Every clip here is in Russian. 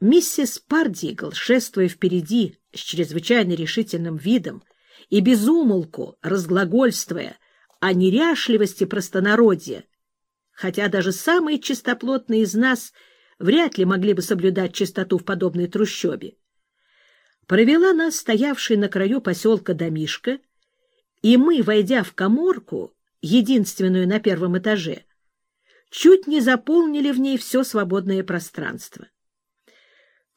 Миссис Пардигл, шествуя впереди с чрезвычайно решительным видом и безумолку разглагольствуя о неряшливости простонародья, хотя даже самые чистоплотные из нас вряд ли могли бы соблюдать чистоту в подобной трущобе, провела нас, стоявший на краю поселка Домишка, и мы, войдя в коморку, единственную на первом этаже, чуть не заполнили в ней все свободное пространство.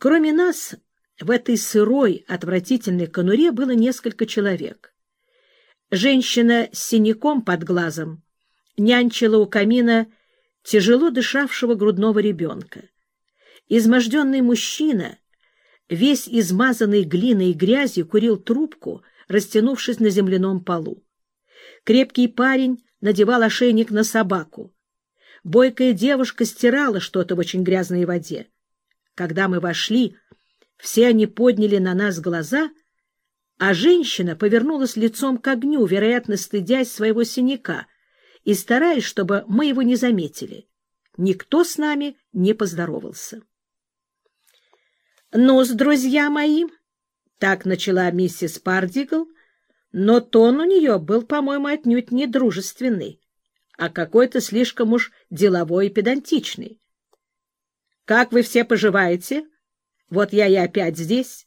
Кроме нас, в этой сырой, отвратительной конуре было несколько человек. Женщина с синяком под глазом нянчила у камина тяжело дышавшего грудного ребенка. Изможденный мужчина, весь измазанный глиной и грязью, курил трубку, растянувшись на земляном полу. Крепкий парень надевал ошейник на собаку. Бойкая девушка стирала что-то в очень грязной воде. Когда мы вошли, все они подняли на нас глаза, а женщина повернулась лицом к огню, вероятно, стыдясь своего синяка, и стараясь, чтобы мы его не заметили. Никто с нами не поздоровался. «Ну-с, друзья мои!» — так начала миссис Пардигл, но тон у нее был, по-моему, отнюдь не дружественный, а какой-то слишком уж деловой и педантичный. Как вы все поживаете? Вот я и опять здесь.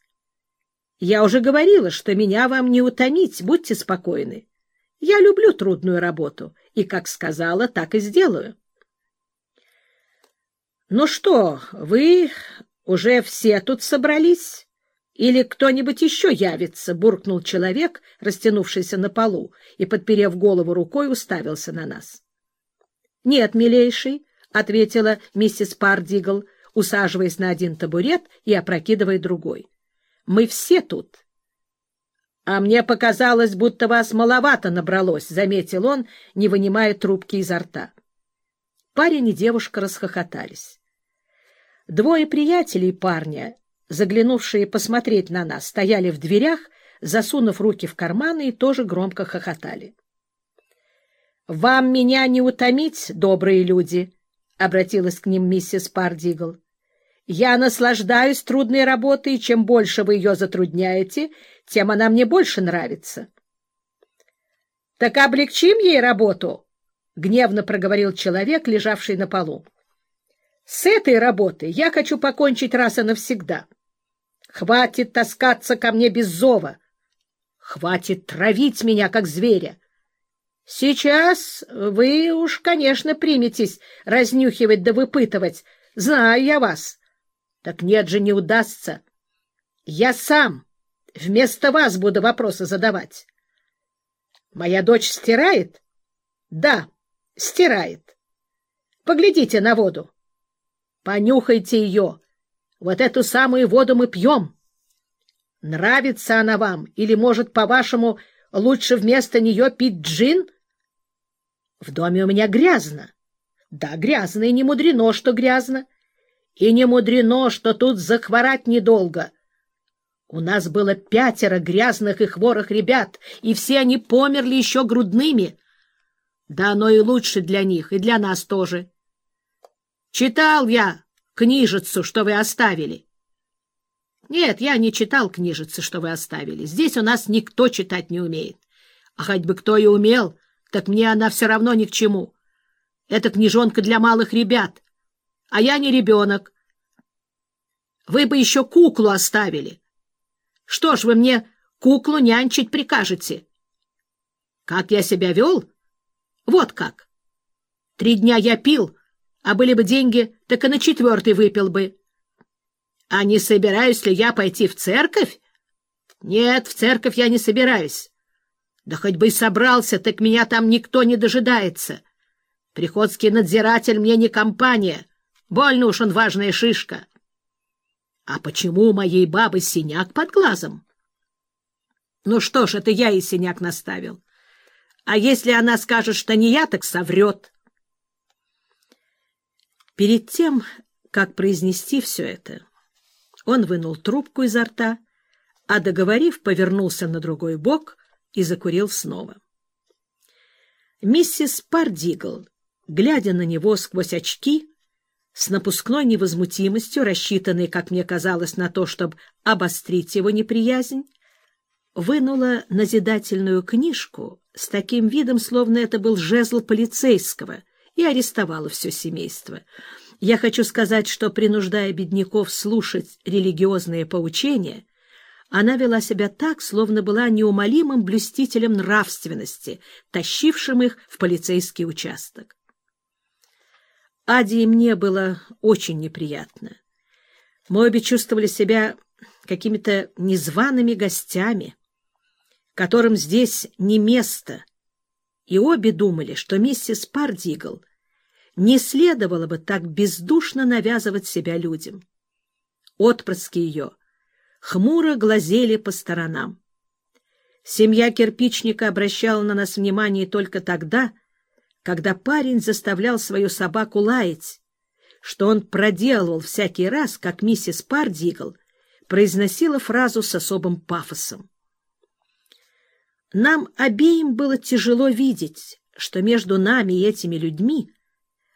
Я уже говорила, что меня вам не утомить, будьте спокойны. Я люблю трудную работу, и, как сказала, так и сделаю. Ну что, вы уже все тут собрались? Или кто-нибудь еще явится? — буркнул человек, растянувшийся на полу, и, подперев голову рукой, уставился на нас. — Нет, милейший, — ответила миссис Пардигл, усаживаясь на один табурет и опрокидывая другой. — Мы все тут. — А мне показалось, будто вас маловато набралось, — заметил он, не вынимая трубки изо рта. Парень и девушка расхохотались. Двое приятелей парня, заглянувшие посмотреть на нас, стояли в дверях, засунув руки в карманы и тоже громко хохотали. — Вам меня не утомить, добрые люди, — обратилась к ним миссис Пардигл. Я наслаждаюсь трудной работой, и чем больше вы ее затрудняете, тем она мне больше нравится. — Так облегчим ей работу, — гневно проговорил человек, лежавший на полу. — С этой работой я хочу покончить раз и навсегда. Хватит таскаться ко мне без зова. Хватит травить меня, как зверя. Сейчас вы уж, конечно, приметесь разнюхивать да выпытывать. Знаю я вас. Так нет же, не удастся. Я сам вместо вас буду вопросы задавать. Моя дочь стирает? Да, стирает. Поглядите на воду. Понюхайте ее. Вот эту самую воду мы пьем. Нравится она вам или, может, по-вашему, лучше вместо нее пить джин? В доме у меня грязно. Да, грязно, и не мудрено, что грязно. И не мудрено, что тут захворать недолго. У нас было пятеро грязных и хворых ребят, и все они померли еще грудными. Да оно и лучше для них, и для нас тоже. Читал я книжицу, что вы оставили. Нет, я не читал книжицы, что вы оставили. Здесь у нас никто читать не умеет. А хоть бы кто и умел, так мне она все равно ни к чему. Это книжонка для малых ребят а я не ребенок. Вы бы еще куклу оставили. Что ж вы мне куклу нянчить прикажете? Как я себя вел? Вот как. Три дня я пил, а были бы деньги, так и на четвертый выпил бы. А не собираюсь ли я пойти в церковь? Нет, в церковь я не собираюсь. Да хоть бы и собрался, так меня там никто не дожидается. Приходский надзиратель мне не компания — Больно уж он важная шишка. А почему у моей бабы синяк под глазом? Ну что ж, это я и синяк наставил. А если она скажет, что не я, так соврет. Перед тем, как произнести все это, он вынул трубку изо рта, а, договорив, повернулся на другой бок и закурил снова. Миссис Пардигл, глядя на него сквозь очки, с напускной невозмутимостью, рассчитанной, как мне казалось, на то, чтобы обострить его неприязнь, вынула назидательную книжку с таким видом, словно это был жезл полицейского, и арестовала все семейство. Я хочу сказать, что, принуждая бедняков слушать религиозные поучения, она вела себя так, словно была неумолимым блюстителем нравственности, тащившим их в полицейский участок. Аде и мне было очень неприятно. Мы обе чувствовали себя какими-то незваными гостями, которым здесь не место, и обе думали, что миссис Пардигл не следовало бы так бездушно навязывать себя людям. Отпрыски ее хмуро глазели по сторонам. Семья кирпичника обращала на нас внимание только тогда, когда парень заставлял свою собаку лаять, что он проделывал всякий раз, как миссис Пардигл произносила фразу с особым пафосом. Нам обеим было тяжело видеть, что между нами и этими людьми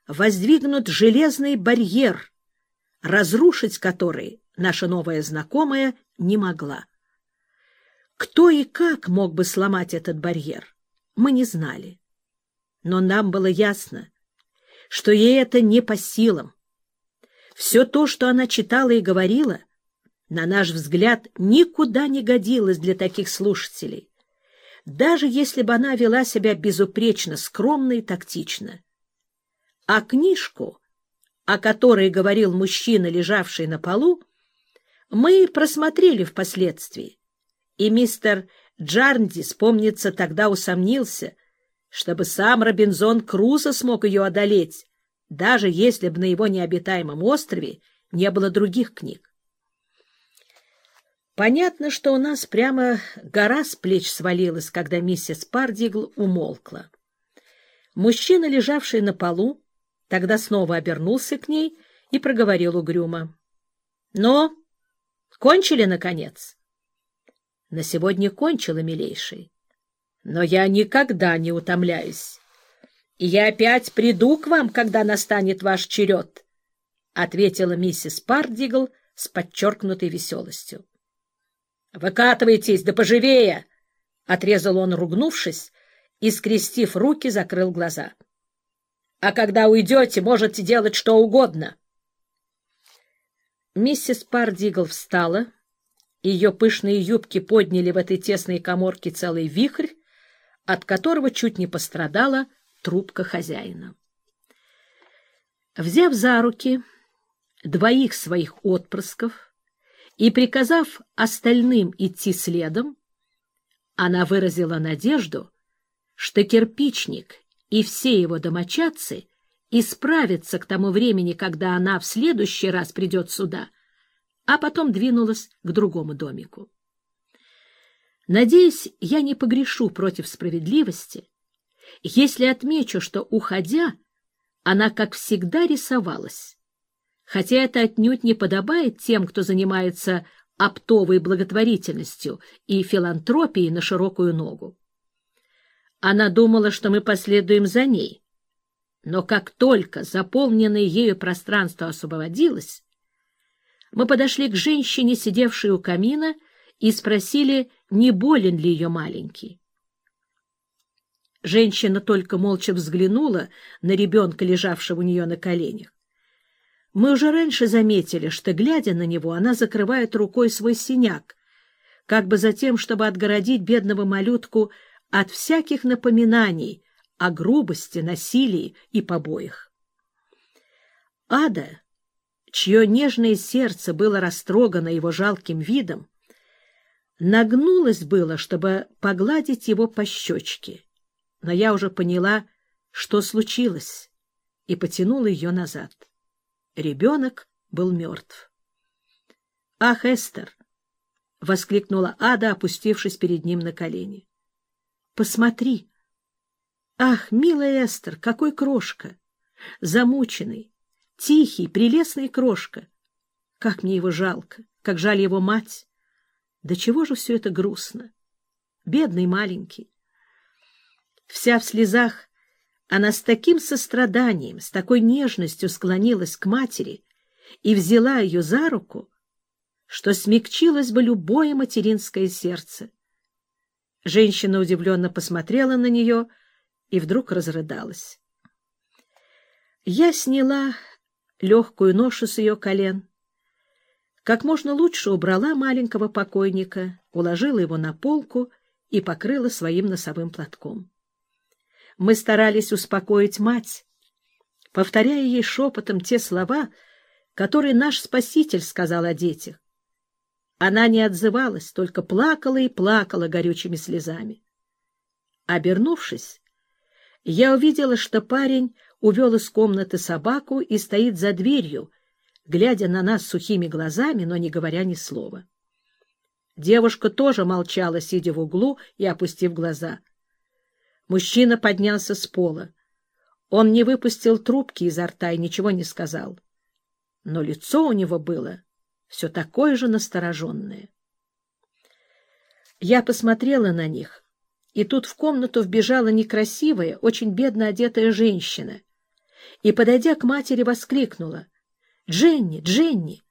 воздвигнут железный барьер, разрушить который наша новая знакомая не могла. Кто и как мог бы сломать этот барьер, мы не знали. Но нам было ясно, что ей это не по силам. Все то, что она читала и говорила, на наш взгляд, никуда не годилось для таких слушателей даже если бы она вела себя безупречно скромно и тактично. А книжку, о которой говорил мужчина, лежавший на полу, мы просмотрели впоследствии, и мистер Джарндис, помнится, тогда усомнился, чтобы сам Робинзон Крузо смог ее одолеть, даже если бы на его необитаемом острове не было других книг. Понятно, что у нас прямо гора с плеч свалилась, когда миссис Пардигл умолкла. Мужчина, лежавший на полу, тогда снова обернулся к ней и проговорил угрюмо. — Но кончили, наконец? — На сегодня кончила, милейший. Но я никогда не утомляюсь. И я опять приду к вам, когда настанет ваш черед, — ответила миссис Пардигл с подчеркнутой веселостью. «Выкатывайтесь, да поживее!» — отрезал он, ругнувшись, и, скрестив руки, закрыл глаза. «А когда уйдете, можете делать что угодно». Миссис Пардигл встала, ее пышные юбки подняли в этой тесной коморке целый вихрь, от которого чуть не пострадала трубка хозяина. Взяв за руки двоих своих отпрысков, и, приказав остальным идти следом, она выразила надежду, что кирпичник и все его домочадцы исправятся к тому времени, когда она в следующий раз придет сюда, а потом двинулась к другому домику. Надеюсь, я не погрешу против справедливости, если отмечу, что, уходя, она, как всегда, рисовалась хотя это отнюдь не подобает тем, кто занимается оптовой благотворительностью и филантропией на широкую ногу. Она думала, что мы последуем за ней, но как только заполненное ею пространство освободилось, мы подошли к женщине, сидевшей у камина, и спросили, не болен ли ее маленький. Женщина только молча взглянула на ребенка, лежавшего у нее на коленях. Мы уже раньше заметили, что, глядя на него, она закрывает рукой свой синяк, как бы за тем, чтобы отгородить бедного малютку от всяких напоминаний о грубости, насилии и побоях. Ада, чье нежное сердце было растрогано его жалким видом, нагнулась было, чтобы погладить его по щечке, но я уже поняла, что случилось, и потянула ее назад. Ребенок был мертв. — Ах, Эстер! — воскликнула Ада, опустившись перед ним на колени. — Посмотри! Ах, милая Эстер, какой крошка! Замученный, тихий, прелестный крошка! Как мне его жалко, как жаль его мать! Да чего же все это грустно! Бедный маленький! Вся в слезах, она с таким состраданием, с такой нежностью склонилась к матери и взяла ее за руку, что смягчилось бы любое материнское сердце. Женщина удивленно посмотрела на нее и вдруг разрыдалась. Я сняла легкую ношу с ее колен, как можно лучше убрала маленького покойника, уложила его на полку и покрыла своим носовым платком. Мы старались успокоить мать, повторяя ей шепотом те слова, которые наш Спаситель сказал о детях. Она не отзывалась, только плакала и плакала горючими слезами. Обернувшись, я увидела, что парень увел из комнаты собаку и стоит за дверью, глядя на нас сухими глазами, но не говоря ни слова. Девушка тоже молчала, сидя в углу и опустив глаза. Мужчина поднялся с пола. Он не выпустил трубки изо рта и ничего не сказал. Но лицо у него было все такое же настороженное. Я посмотрела на них, и тут в комнату вбежала некрасивая, очень бедно одетая женщина, и, подойдя к матери, воскликнула «Дженни! Дженни!»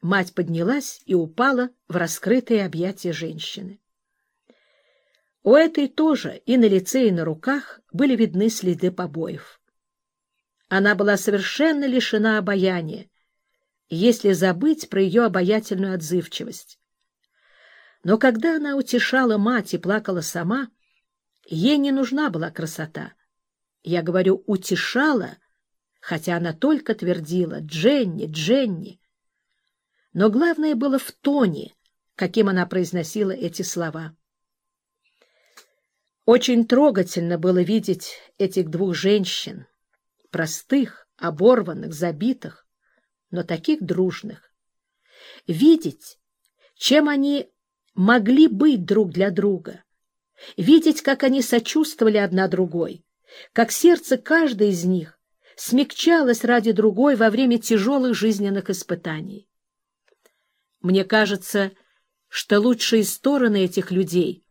Мать поднялась и упала в раскрытые объятия женщины. У этой тоже и на лице, и на руках были видны следы побоев. Она была совершенно лишена обаяния, если забыть про ее обаятельную отзывчивость. Но когда она утешала мать и плакала сама, ей не нужна была красота. Я говорю «утешала», хотя она только твердила «Дженни, Дженни». Но главное было в тоне, каким она произносила эти слова. Очень трогательно было видеть этих двух женщин, простых, оборванных, забитых, но таких дружных. Видеть, чем они могли быть друг для друга, видеть, как они сочувствовали одна другой, как сердце каждой из них смягчалось ради другой во время тяжелых жизненных испытаний. Мне кажется, что лучшие стороны этих людей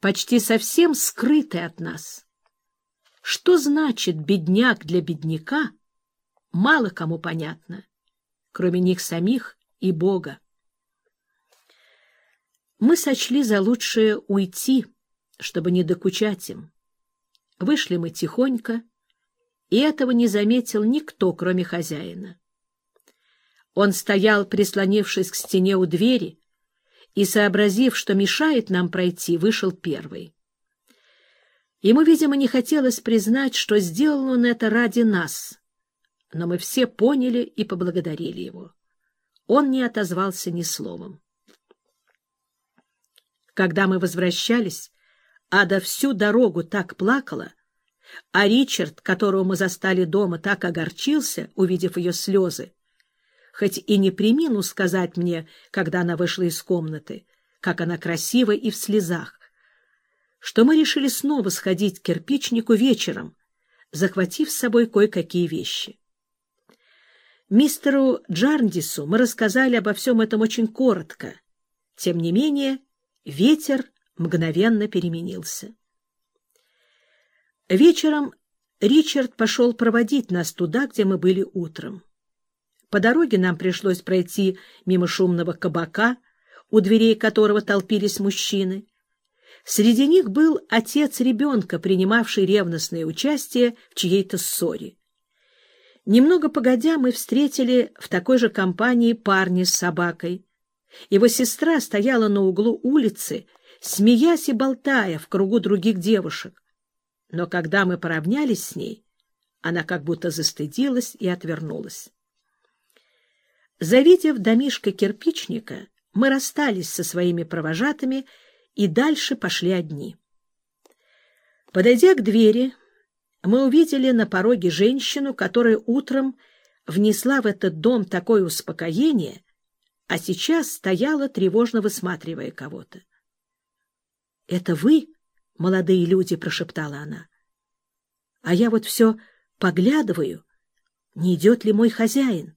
почти совсем скрыты от нас. Что значит бедняк для бедняка — мало кому понятно, кроме них самих и Бога. Мы сочли за лучшее уйти, чтобы не докучать им. Вышли мы тихонько, и этого не заметил никто, кроме хозяина. Он стоял, прислонившись к стене у двери, и, сообразив, что мешает нам пройти, вышел первый. Ему, видимо, не хотелось признать, что сделал он это ради нас, но мы все поняли и поблагодарили его. Он не отозвался ни словом. Когда мы возвращались, Ада всю дорогу так плакала, а Ричард, которого мы застали дома, так огорчился, увидев ее слезы, хоть и не приминул сказать мне, когда она вышла из комнаты, как она красива и в слезах, что мы решили снова сходить к кирпичнику вечером, захватив с собой кое-какие вещи. Мистеру Джарндису мы рассказали обо всем этом очень коротко. Тем не менее, ветер мгновенно переменился. Вечером Ричард пошел проводить нас туда, где мы были утром. По дороге нам пришлось пройти мимо шумного кабака, у дверей которого толпились мужчины. Среди них был отец ребенка, принимавший ревностное участие в чьей-то ссоре. Немного погодя, мы встретили в такой же компании парня с собакой. Его сестра стояла на углу улицы, смеясь и болтая в кругу других девушек. Но когда мы поравнялись с ней, она как будто застыдилась и отвернулась. Завидев домишко кирпичника, мы расстались со своими провожатыми и дальше пошли одни. Подойдя к двери, мы увидели на пороге женщину, которая утром внесла в этот дом такое успокоение, а сейчас стояла, тревожно высматривая кого-то. — Это вы, молодые люди? — прошептала она. — А я вот все поглядываю, не идет ли мой хозяин.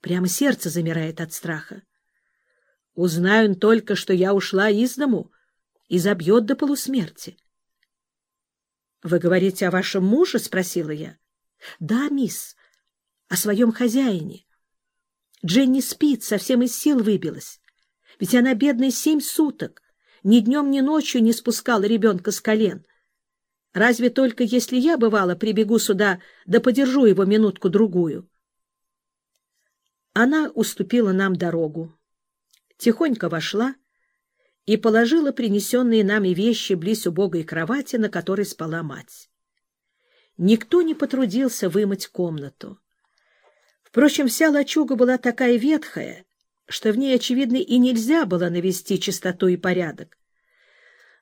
Прямо сердце замирает от страха. Узнаю он только, что я ушла из дому, и забьет до полусмерти. — Вы говорите о вашем муже? — спросила я. — Да, мисс, о своем хозяине. Дженни спит, совсем из сил выбилась. Ведь она, бедная, семь суток, ни днем, ни ночью не спускала ребенка с колен. Разве только если я, бывало, прибегу сюда, да подержу его минутку-другую. Она уступила нам дорогу, тихонько вошла и положила принесенные нами вещи близ убогой кровати, на которой спала мать. Никто не потрудился вымыть комнату. Впрочем, вся лачуга была такая ветхая, что в ней, очевидно, и нельзя было навести чистоту и порядок.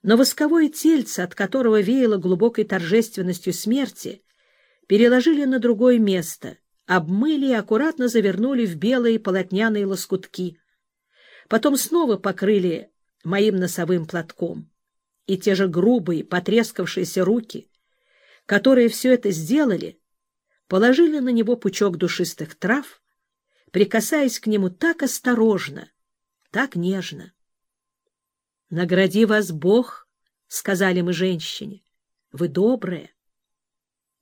Но восковое тельце, от которого веяло глубокой торжественностью смерти, переложили на другое место, обмыли и аккуратно завернули в белые полотняные лоскутки. Потом снова покрыли моим носовым платком. И те же грубые, потрескавшиеся руки, которые все это сделали, положили на него пучок душистых трав, прикасаясь к нему так осторожно, так нежно. «Награди вас Бог», — сказали мы женщине, — «вы добрая».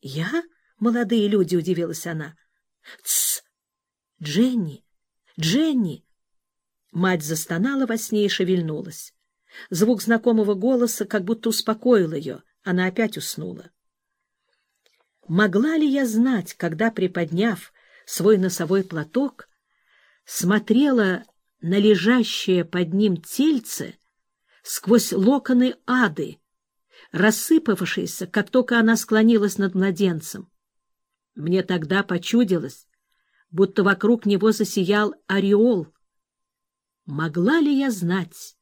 «Я? Молодые люди», — удивилась она. «Тсс! Дженни! Дженни!» Мать застонала во сне и шевельнулась. Звук знакомого голоса как будто успокоил ее. Она опять уснула. Могла ли я знать, когда, приподняв свой носовой платок, смотрела на лежащее под ним тельце сквозь локоны ады, рассыпавшиеся, как только она склонилась над младенцем. Мне тогда почудилось, будто вокруг него засиял ореол. Могла ли я знать,